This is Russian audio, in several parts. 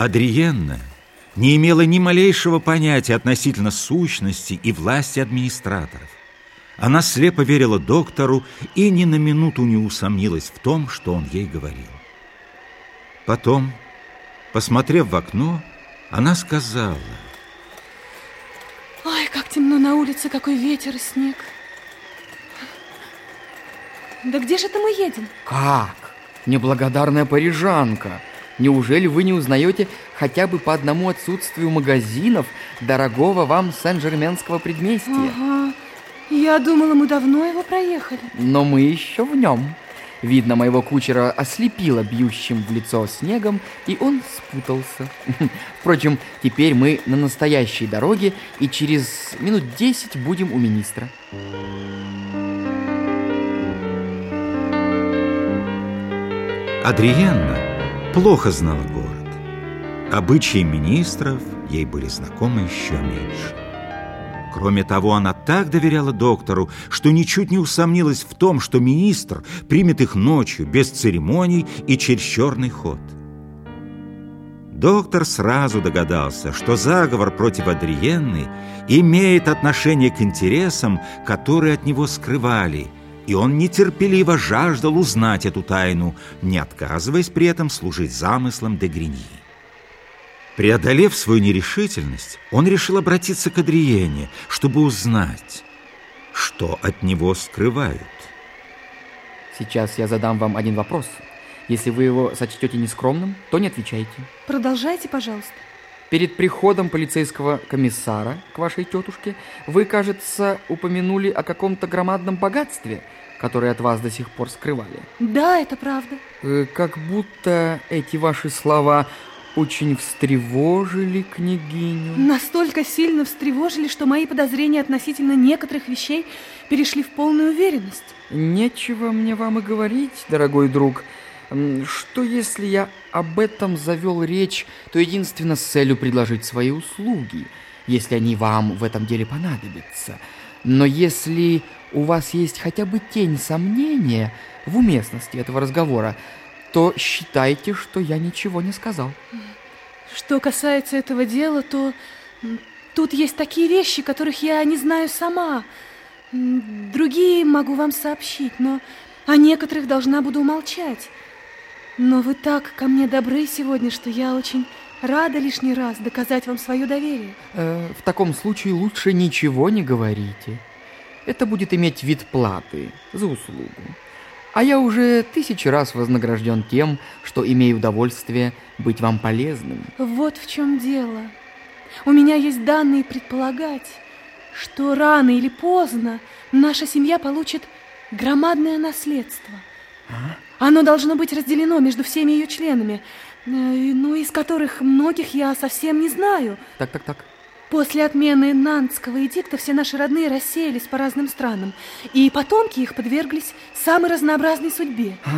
Адриенна не имела ни малейшего понятия относительно сущности и власти администраторов. Она слепо верила доктору и ни на минуту не усомнилась в том, что он ей говорил. Потом, посмотрев в окно, она сказала... Ой, как темно на улице, какой ветер и снег. Да где же это мы едем? Как? Неблагодарная парижанка. Неужели вы не узнаете хотя бы по одному отсутствию магазинов дорогого вам Сен-Жерменского предместья? Ага. Я думала, мы давно его проехали. Но мы еще в нем. Видно, моего кучера ослепило бьющим в лицо снегом, и он спутался. Впрочем, теперь мы на настоящей дороге, и через минут десять будем у министра. Адриенна плохо знала город. Обычаи министров ей были знакомы еще меньше. Кроме того, она так доверяла доктору, что ничуть не усомнилась в том, что министр примет их ночью, без церемоний и через черный ход. Доктор сразу догадался, что заговор против Адриенны имеет отношение к интересам, которые от него скрывали, и он нетерпеливо жаждал узнать эту тайну, не отказываясь при этом служить замыслам де Гриньи. Преодолев свою нерешительность, он решил обратиться к Адриене, чтобы узнать, что от него скрывают. Сейчас я задам вам один вопрос. Если вы его сочтете нескромным, то не отвечайте. Продолжайте, пожалуйста. Перед приходом полицейского комиссара к вашей тетушке вы, кажется, упомянули о каком-то громадном богатстве, которое от вас до сих пор скрывали. Да, это правда. Э, как будто эти ваши слова очень встревожили княгиню. Настолько сильно встревожили, что мои подозрения относительно некоторых вещей перешли в полную уверенность. Нечего мне вам и говорить, дорогой друг. Что если я об этом завел речь, то единственно с целью предложить свои услуги, если они вам в этом деле понадобятся. Но если у вас есть хотя бы тень сомнения в уместности этого разговора, то считайте, что я ничего не сказал. Что касается этого дела, то тут есть такие вещи, которых я не знаю сама. Другие могу вам сообщить, но о некоторых должна буду умолчать. Но вы так ко мне добры сегодня, что я очень рада лишний раз доказать вам свое доверие. Э, в таком случае лучше ничего не говорите. Это будет иметь вид платы за услугу. А я уже тысячи раз вознагражден тем, что имею удовольствие быть вам полезным. Вот в чем дело. У меня есть данные предполагать, что рано или поздно наша семья получит громадное наследство. А? Оно должно быть разделено между всеми ее членами, э, ну, из которых многих я совсем не знаю. Так, так, так. После отмены Нантского эдикта все наши родные рассеялись по разным странам, и потомки их подверглись самой разнообразной судьбе. А,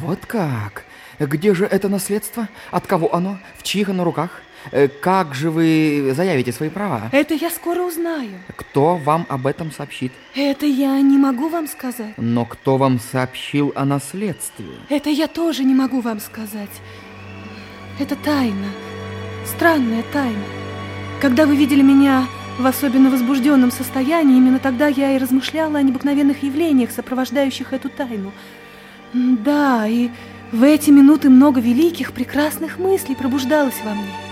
вот как? Где же это наследство? От кого оно? В чьих оно руках? Э, как же вы заявите свои права? Это я скоро узнаю. Кто вам об этом сообщит? Это я не могу вам сказать. Но кто вам сообщил о наследстве? Это я тоже не могу вам сказать. Это тайна. Странная тайна. Когда вы видели меня в особенно возбужденном состоянии, именно тогда я и размышляла о необыкновенных явлениях, сопровождающих эту тайну. Да, и в эти минуты много великих, прекрасных мыслей пробуждалось во мне.